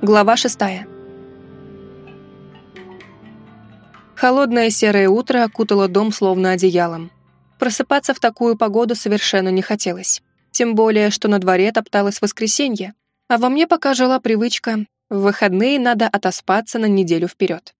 Глава шестая. Холодное серое утро окутало дом словно одеялом. Просыпаться в такую погоду совершенно не хотелось. Тем более, что на дворе топталось воскресенье, а во мне пока жила привычка в выходные надо отоспаться на неделю вперед.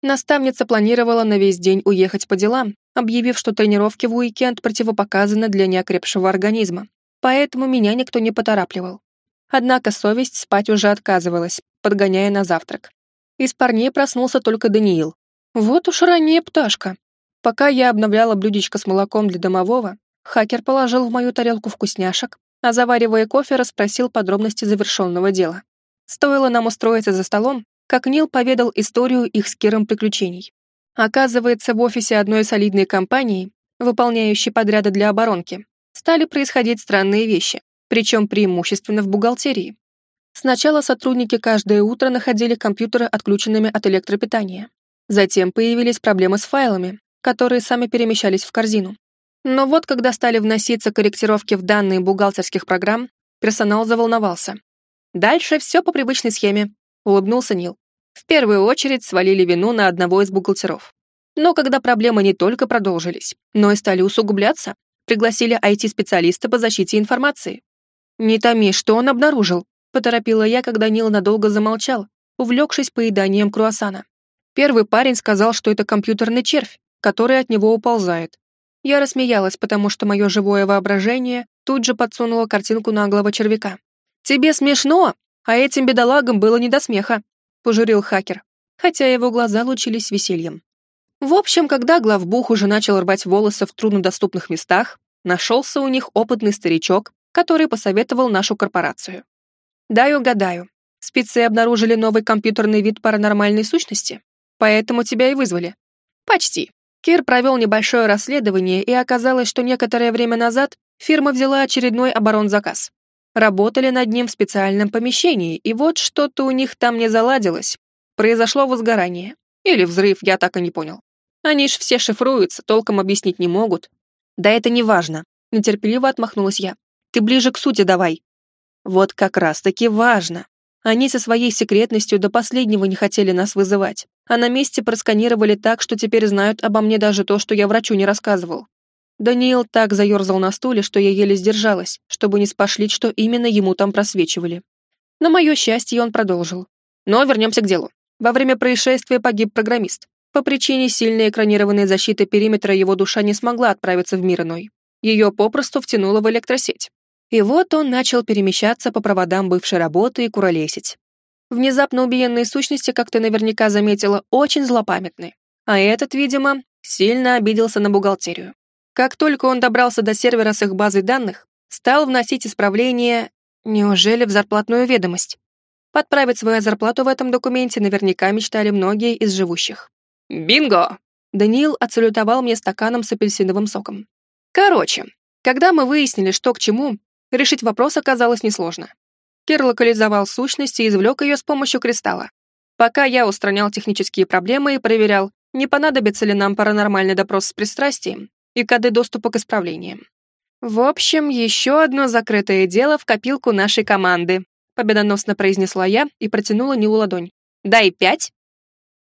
Наставница планировала на весь день уехать по делам, объявив, что тренировки в уикенд противопоказаны для неокрепшего организма, поэтому меня никто не поторапливал. Однако совесть спать уже отказывалась, подгоняя на завтрак. Из парней проснулся только Даниил. Вот уж ранняя пташка. Пока я обновляла блюдечко с молоком для домового, хакер положил в мою тарелку вкусняшек, а заваривая кофе, расспросил подробности завершенного дела. Стоило нам устроиться за столом, как Нил поведал историю их с Киром приключений. Оказывается, в офисе одной солидной компании, выполняющей подряды для оборонки, стали происходить странные вещи причем преимущественно в бухгалтерии. Сначала сотрудники каждое утро находили компьютеры отключенными от электропитания. Затем появились проблемы с файлами, которые сами перемещались в корзину. Но вот когда стали вноситься корректировки в данные бухгалтерских программ, персонал заволновался. Дальше все по привычной схеме, улыбнулся Нил. В первую очередь свалили вину на одного из бухгалтеров. Но когда проблемы не только продолжились, но и стали усугубляться, пригласили IT-специалиста по защите информации. «Не томи, что он обнаружил?» — поторопила я, когда Нил надолго замолчал, увлекшись поеданием круассана. Первый парень сказал, что это компьютерный червь, который от него уползает. Я рассмеялась, потому что мое живое воображение тут же подсунуло картинку наглого червяка. «Тебе смешно, а этим бедолагам было не до смеха», — пожурил хакер, хотя его глаза лучились весельем. В общем, когда главбух уже начал рвать волосы в труднодоступных местах, нашелся у них опытный старичок, который посоветовал нашу корпорацию. Дай угадаю. Спецы обнаружили новый компьютерный вид паранормальной сущности, поэтому тебя и вызвали. Почти. Кир провел небольшое расследование, и оказалось, что некоторое время назад фирма взяла очередной оборонзаказ. Работали над ним в специальном помещении, и вот что-то у них там не заладилось. Произошло возгорание. Или взрыв, я так и не понял. Они ж все шифруются, толком объяснить не могут. Да это не важно. Нетерпеливо отмахнулась я. Ты ближе к сути давай. Вот как раз-таки важно. Они со своей секретностью до последнего не хотели нас вызывать, а на месте просканировали так, что теперь знают обо мне даже то, что я врачу не рассказывал. Даниил так заерзал на стуле, что я еле сдержалась, чтобы не спошлить, что именно ему там просвечивали. На мое счастье он продолжил. Но вернемся к делу. Во время происшествия погиб программист. По причине сильной экранированной защиты периметра его душа не смогла отправиться в мир иной. Ее попросту втянуло в электросеть. И вот он начал перемещаться по проводам бывшей работы и куролесить. Внезапно убиенные сущности, как ты наверняка заметила, очень злопамятны. А этот, видимо, сильно обиделся на бухгалтерию. Как только он добрался до сервера с их базой данных, стал вносить исправления, неужели в зарплатную ведомость? Подправить свою зарплату в этом документе наверняка мечтали многие из живущих. «Бинго!» Даниил отсалютовал мне стаканом с апельсиновым соком. «Короче, когда мы выяснили, что к чему, Решить вопрос оказалось несложно. Кир локализовал сущность и извлек ее с помощью кристалла. Пока я устранял технические проблемы и проверял, не понадобится ли нам паранормальный допрос с пристрастием и коды доступа к исправлениям. В общем, еще одно закрытое дело в копилку нашей команды, победоносно произнесла я и протянула Нилу ладонь. «Дай пять!»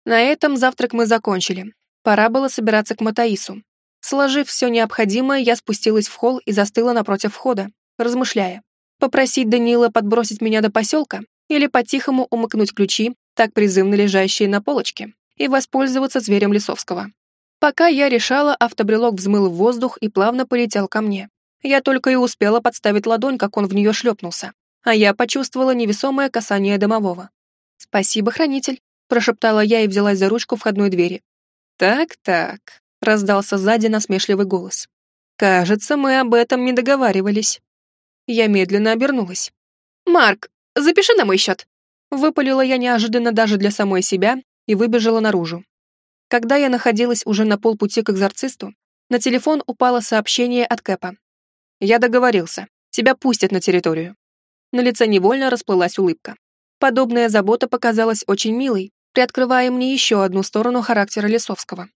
На этом завтрак мы закончили. Пора было собираться к Матаису. Сложив все необходимое, я спустилась в холл и застыла напротив входа, размышляя, попросить Даниила подбросить меня до поселка или по-тихому умыкнуть ключи, так призывно лежащие на полочке, и воспользоваться зверем Лисовского. Пока я решала, автобрелок взмыл в воздух и плавно полетел ко мне. Я только и успела подставить ладонь, как он в нее шлепнулся, а я почувствовала невесомое касание домового. «Спасибо, хранитель», — прошептала я и взялась за ручку входной двери. «Так-так», — раздался сзади насмешливый голос. «Кажется, мы об этом не договаривались». Я медленно обернулась. «Марк, запиши на мой счет!» Выпалила я неожиданно даже для самой себя и выбежала наружу. Когда я находилась уже на полпути к экзорцисту, на телефон упало сообщение от Кэпа. «Я договорился. Тебя пустят на территорию». На лице невольно расплылась улыбка. Подобная забота показалась очень милой, приоткрывая мне еще одну сторону характера Лисовского.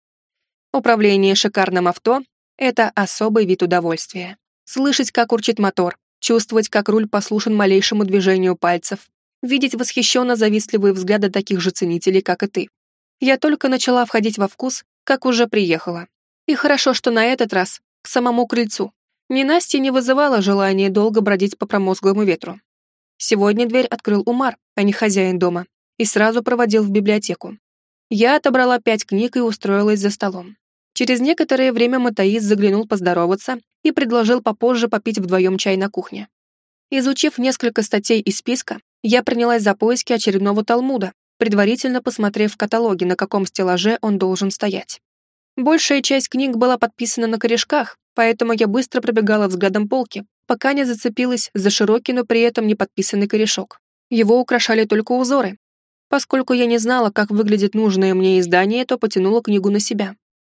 Управление шикарным авто — это особый вид удовольствия. Слышать, как урчит мотор, чувствовать, как руль послушен малейшему движению пальцев, видеть восхищенно завистливые взгляды таких же ценителей, как и ты. Я только начала входить во вкус, как уже приехала. И хорошо, что на этот раз к самому крыльцу. Ни Насти не вызывала желания долго бродить по промозглому ветру. Сегодня дверь открыл Умар, а не хозяин дома, и сразу проводил в библиотеку. Я отобрала пять книг и устроилась за столом. Через некоторое время Матаис заглянул поздороваться и предложил попозже попить вдвоем чай на кухне. Изучив несколько статей из списка, я принялась за поиски очередного Талмуда, предварительно посмотрев в каталоге, на каком стеллаже он должен стоять. Большая часть книг была подписана на корешках, поэтому я быстро пробегала взглядом полки, пока не зацепилась за широкий, но при этом не подписанный корешок. Его украшали только узоры. Поскольку я не знала, как выглядит нужное мне издание, то потянула книгу на себя.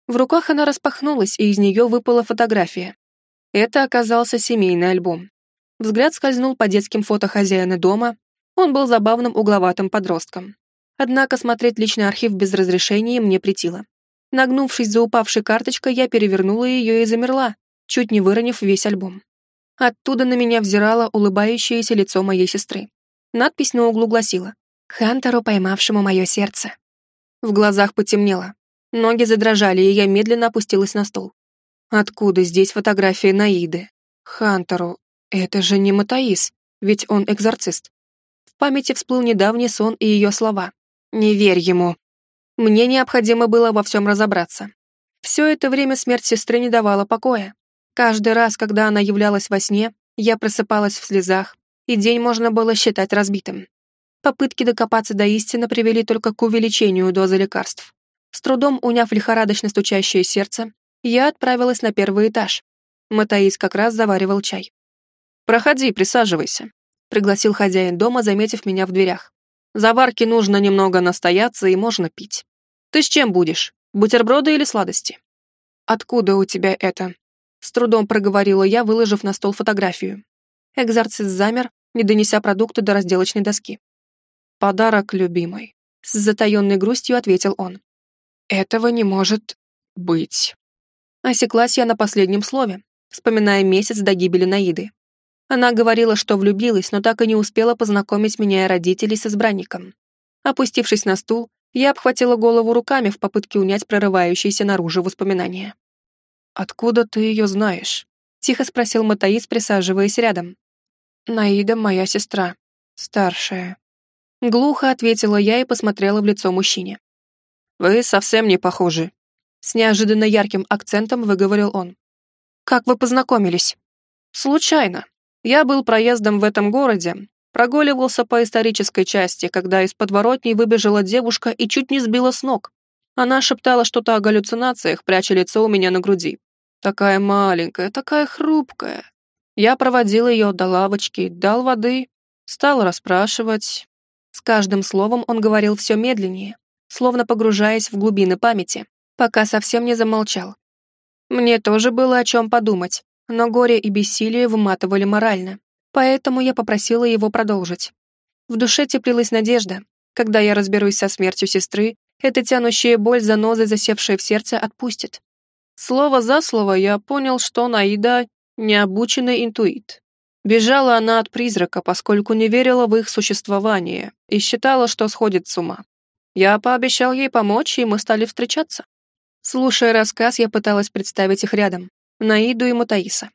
В руках она распахнулась, и из нее выпала фотография. Это оказался семейный альбом. Взгляд скользнул по детским фото хозяина дома. Он был забавным угловатым подростком. Однако смотреть личный архив без разрешения мне притило. Нагнувшись за упавшей карточкой, я перевернула ее и замерла, чуть не выронив весь альбом. Оттуда на меня взирало улыбающееся лицо моей сестры. Надпись на углу гласила «Хантеру, поймавшему мое сердце». В глазах потемнело. Ноги задрожали, и я медленно опустилась на стол. Откуда здесь фотография Наиды? Хантеру. Это же не Матаис, ведь он экзорцист. В памяти всплыл недавний сон и ее слова. «Не верь ему». Мне необходимо было во всем разобраться. Все это время смерть сестры не давала покоя. Каждый раз, когда она являлась во сне, я просыпалась в слезах, и день можно было считать разбитым. Попытки докопаться до истины привели только к увеличению дозы лекарств. С трудом уняв лихорадочно стучащее сердце, я отправилась на первый этаж. Матаис как раз заваривал чай. «Проходи, присаживайся», — пригласил хозяин дома, заметив меня в дверях. «Заварке нужно немного настояться и можно пить. Ты с чем будешь? Бутерброды или сладости?» «Откуда у тебя это?» С трудом проговорила я, выложив на стол фотографию. Экзорцист замер, не донеся продукты до разделочной доски. «Подарок любимой», — с затаенной грустью ответил он. «Этого не может быть». Осеклась я на последнем слове, вспоминая месяц до гибели Наиды. Она говорила, что влюбилась, но так и не успела познакомить меня и родителей с избранником. Опустившись на стул, я обхватила голову руками в попытке унять прорывающиеся наружу воспоминания. «Откуда ты ее знаешь?» — тихо спросил Матаис, присаживаясь рядом. «Наида моя сестра, старшая». Глухо ответила я и посмотрела в лицо мужчине. «Вы совсем не похожи», — с неожиданно ярким акцентом выговорил он. «Как вы познакомились?» «Случайно. Я был проездом в этом городе, прогуливался по исторической части, когда из подворотни выбежала девушка и чуть не сбила с ног. Она шептала что-то о галлюцинациях, пряча лицо у меня на груди. Такая маленькая, такая хрупкая. Я проводил ее до лавочки, дал воды, стал расспрашивать. С каждым словом он говорил все медленнее, словно погружаясь в глубины памяти, пока совсем не замолчал. Мне тоже было о чем подумать, но горе и бессилие выматывали морально, поэтому я попросила его продолжить. В душе теплилась надежда. Когда я разберусь со смертью сестры, эта тянущая боль занозой, засевшая в сердце, отпустит. Слово за слово я понял, что Наида — необученный интуит. Бежала она от призрака, поскольку не верила в их существование и считала, что сходит с ума. Я пообещал ей помочь, и мы стали встречаться. Слушая рассказ, я пыталась представить их рядом, Наиду и Матаиса.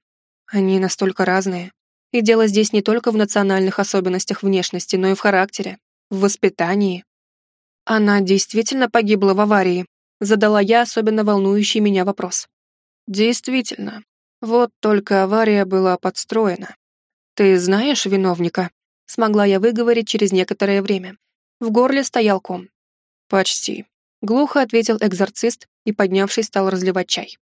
Они настолько разные. И дело здесь не только в национальных особенностях внешности, но и в характере, в воспитании, «Она действительно погибла в аварии?» Задала я особенно волнующий меня вопрос. «Действительно. Вот только авария была подстроена. Ты знаешь виновника?» Смогла я выговорить через некоторое время. В горле стоял ком. «Почти», — глухо ответил экзорцист и, поднявшись, стал разливать чай.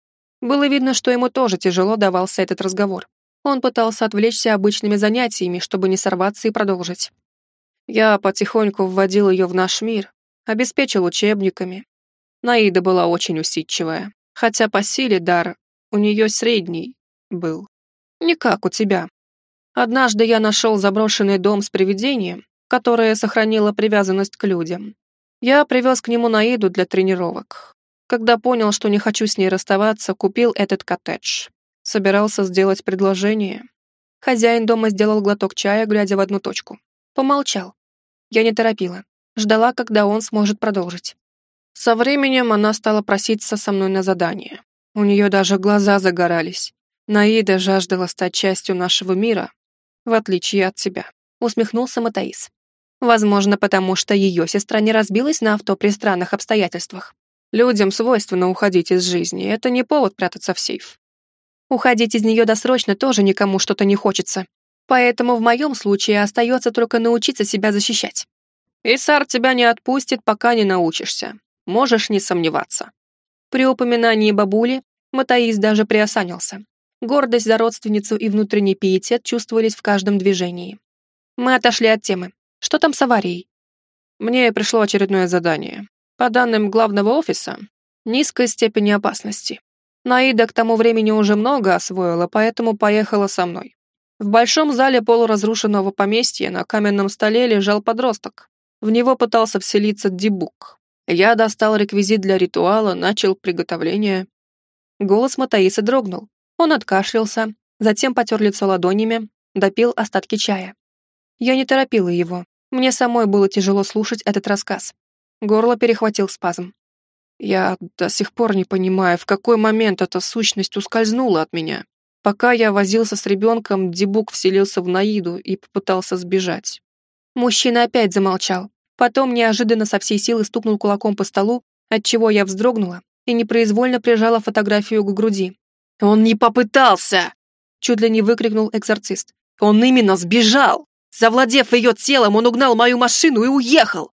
Было видно, что ему тоже тяжело давался этот разговор. Он пытался отвлечься обычными занятиями, чтобы не сорваться и продолжить. Я потихоньку вводил ее в наш мир, обеспечил учебниками. Наида была очень усидчивая, хотя по силе дар у нее средний был. Не как у тебя. Однажды я нашел заброшенный дом с привидением, которое сохранило привязанность к людям. Я привез к нему Наиду для тренировок. Когда понял, что не хочу с ней расставаться, купил этот коттедж. Собирался сделать предложение. Хозяин дома сделал глоток чая, глядя в одну точку. Помолчал, Я не торопила. Ждала, когда он сможет продолжить. Со временем она стала проситься со мной на задание. У нее даже глаза загорались. Наида жаждала стать частью нашего мира, в отличие от тебя. Усмехнулся Матаис. Возможно, потому что ее сестра не разбилась на авто при странных обстоятельствах. Людям свойственно уходить из жизни, это не повод прятаться в сейф. Уходить из нее досрочно тоже никому что-то не хочется. Поэтому в моем случае остается только научиться себя защищать. Исар тебя не отпустит, пока не научишься. Можешь не сомневаться. При упоминании бабули Матаис даже приосанился. Гордость за родственницу и внутренний пиетет чувствовались в каждом движении. Мы отошли от темы. Что там с аварией? Мне пришло очередное задание. По данным главного офиса, низкой степени опасности. Наида к тому времени уже много освоила, поэтому поехала со мной. В большом зале полуразрушенного поместья на каменном столе лежал подросток. В него пытался вселиться Дибук. Я достал реквизит для ритуала, начал приготовление. Голос Матаиса дрогнул. Он откашлялся, затем потер лицо ладонями, допил остатки чая. Я не торопила его. Мне самой было тяжело слушать этот рассказ. Горло перехватил спазм. Я до сих пор не понимаю, в какой момент эта сущность ускользнула от меня. Пока я возился с ребенком, Дебук вселился в Наиду и попытался сбежать. Мужчина опять замолчал. Потом неожиданно со всей силы стукнул кулаком по столу, отчего я вздрогнула и непроизвольно прижала фотографию к груди. «Он не попытался!» Чуть ли не выкрикнул экзорцист. «Он именно сбежал! Завладев ее телом, он угнал мою машину и уехал.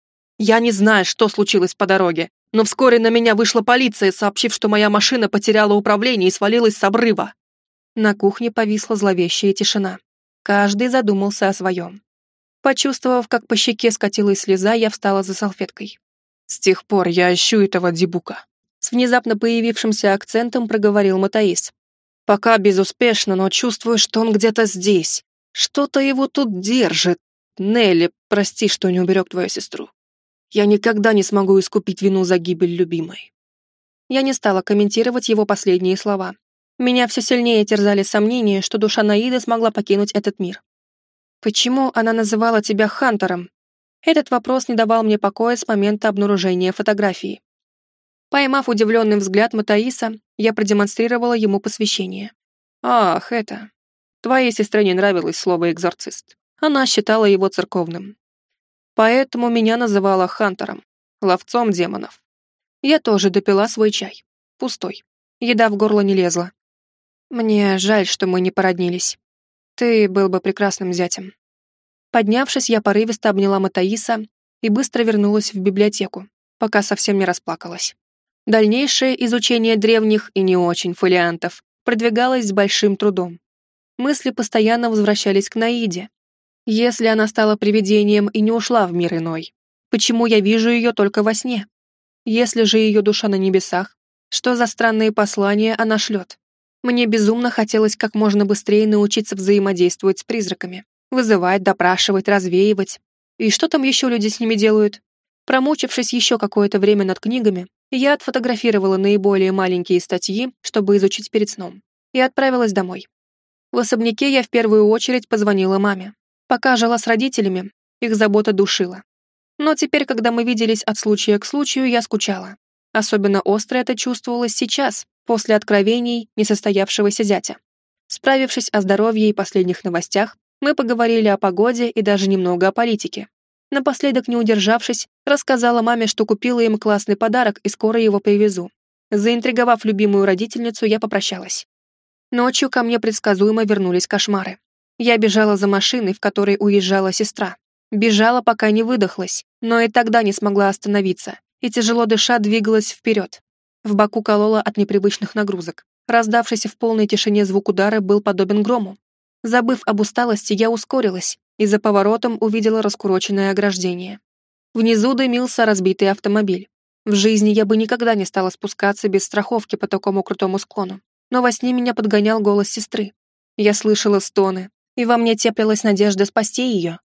Я не знаю, что случилось по дороге, но вскоре на меня вышла полиция, сообщив, что моя машина потеряла управление и свалилась с обрыва. На кухне повисла зловещая тишина. Каждый задумался о своем. Почувствовав, как по щеке скатилась слеза, я встала за салфеткой. С тех пор я ищу этого дебука. С внезапно появившимся акцентом проговорил Матаис. Пока безуспешно, но чувствую, что он где-то здесь. Что-то его тут держит. Нелли, прости, что не уберег твою сестру. Я никогда не смогу искупить вину за гибель любимой. Я не стала комментировать его последние слова. Меня все сильнее терзали сомнения, что душа Наиды смогла покинуть этот мир. Почему она называла тебя Хантером? Этот вопрос не давал мне покоя с момента обнаружения фотографии. Поймав удивленный взгляд Матаиса, я продемонстрировала ему посвящение. «Ах, это... Твоей сестре не нравилось слово «экзорцист». Она считала его церковным. Поэтому меня называла Хантером, ловцом демонов. Я тоже допила свой чай. Пустой. Еда в горло не лезла. Мне жаль, что мы не породнились. Ты был бы прекрасным зятем. Поднявшись, я порывисто обняла Матаиса и быстро вернулась в библиотеку, пока совсем не расплакалась. Дальнейшее изучение древних и не очень фолиантов продвигалось с большим трудом мысли постоянно возвращались к Наиде. Если она стала привидением и не ушла в мир иной, почему я вижу ее только во сне? Если же ее душа на небесах, что за странные послания она шлет? Мне безумно хотелось как можно быстрее научиться взаимодействовать с призраками, вызывать, допрашивать, развеивать. И что там еще люди с ними делают? Промучившись еще какое-то время над книгами, я отфотографировала наиболее маленькие статьи, чтобы изучить перед сном, и отправилась домой. В особняке я в первую очередь позвонила маме. Пока жила с родителями, их забота душила. Но теперь, когда мы виделись от случая к случаю, я скучала. Особенно остро это чувствовалось сейчас, после откровений несостоявшегося зятя. Справившись о здоровье и последних новостях, мы поговорили о погоде и даже немного о политике. Напоследок, не удержавшись, рассказала маме, что купила им классный подарок и скоро его привезу. Заинтриговав любимую родительницу, я попрощалась. Ночью ко мне предсказуемо вернулись кошмары. Я бежала за машиной, в которой уезжала сестра. Бежала, пока не выдохлась, но и тогда не смогла остановиться, и тяжело дыша двигалась вперед. В боку колола от непривычных нагрузок. Раздавшийся в полной тишине звук удара был подобен грому. Забыв об усталости, я ускорилась и за поворотом увидела раскуроченное ограждение. Внизу дымился разбитый автомобиль. В жизни я бы никогда не стала спускаться без страховки по такому крутому склону но во сне меня подгонял голос сестры. Я слышала стоны, и во мне теплилась надежда спасти ее.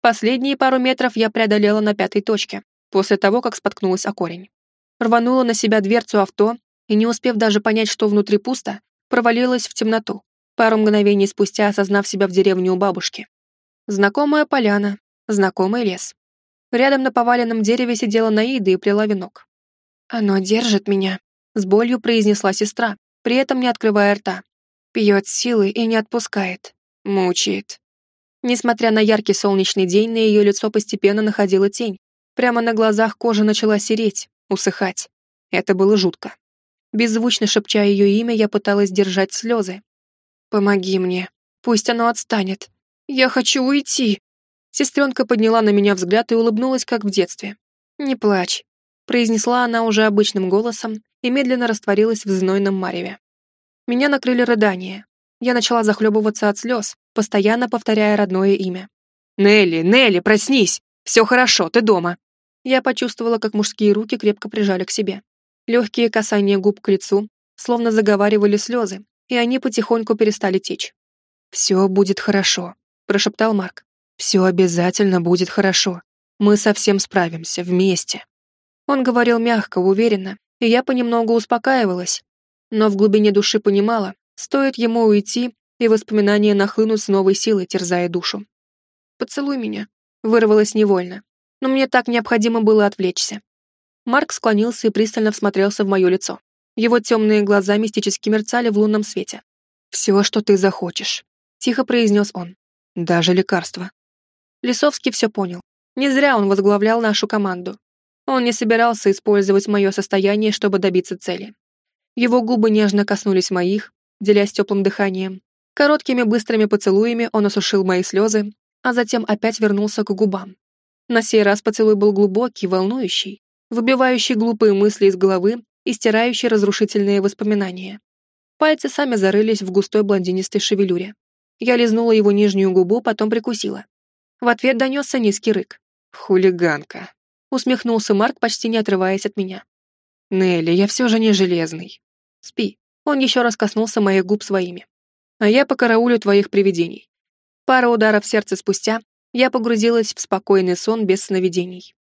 Последние пару метров я преодолела на пятой точке, после того, как споткнулась о корень. Рванула на себя дверцу авто и, не успев даже понять, что внутри пусто, провалилась в темноту, пару мгновений спустя осознав себя в деревне у бабушки. Знакомая поляна, знакомый лес. Рядом на поваленном дереве сидела Наида и плела венок. «Оно держит меня», — с болью произнесла сестра, при этом не открывая рта. Пьет силы и не отпускает. Мучает. Несмотря на яркий солнечный день, на ее лицо постепенно находила тень. Прямо на глазах кожа начала сереть, усыхать. Это было жутко. Беззвучно шепча ее имя, я пыталась держать слезы. «Помоги мне. Пусть оно отстанет. Я хочу уйти!» Сестренка подняла на меня взгляд и улыбнулась, как в детстве. «Не плачь», — произнесла она уже обычным голосом и медленно растворилась в знойном мареве. Меня накрыли рыдания. Я начала захлебываться от слез, постоянно повторяя родное имя. «Нелли, Нелли, проснись! Все хорошо, ты дома!» Я почувствовала, как мужские руки крепко прижали к себе. Легкие касания губ к лицу, словно заговаривали слезы, и они потихоньку перестали течь. «Все будет хорошо», — прошептал Марк. Все обязательно будет хорошо. Мы совсем справимся, вместе. Он говорил мягко, уверенно, и я понемногу успокаивалась. Но в глубине души понимала, стоит ему уйти, и воспоминания нахлынут с новой силой, терзая душу. «Поцелуй меня», — вырвалось невольно, но мне так необходимо было отвлечься. Марк склонился и пристально всмотрелся в мое лицо. Его темные глаза мистически мерцали в лунном свете. «Все, что ты захочешь», — тихо произнес он. «Даже лекарство». Лисовский все понял. Не зря он возглавлял нашу команду. Он не собирался использовать мое состояние, чтобы добиться цели. Его губы нежно коснулись моих, делясь теплым дыханием. Короткими быстрыми поцелуями он осушил мои слезы, а затем опять вернулся к губам. На сей раз поцелуй был глубокий, волнующий, выбивающий глупые мысли из головы и стирающий разрушительные воспоминания. Пальцы сами зарылись в густой блондинистой шевелюре. Я лизнула его нижнюю губу, потом прикусила. В ответ донесся низкий рык. «Хулиганка!» — усмехнулся Марк, почти не отрываясь от меня. «Нелли, я все же не железный. Спи». Он еще раз коснулся моих губ своими. «А я покараулю твоих привидений». Пара ударов сердца спустя я погрузилась в спокойный сон без сновидений.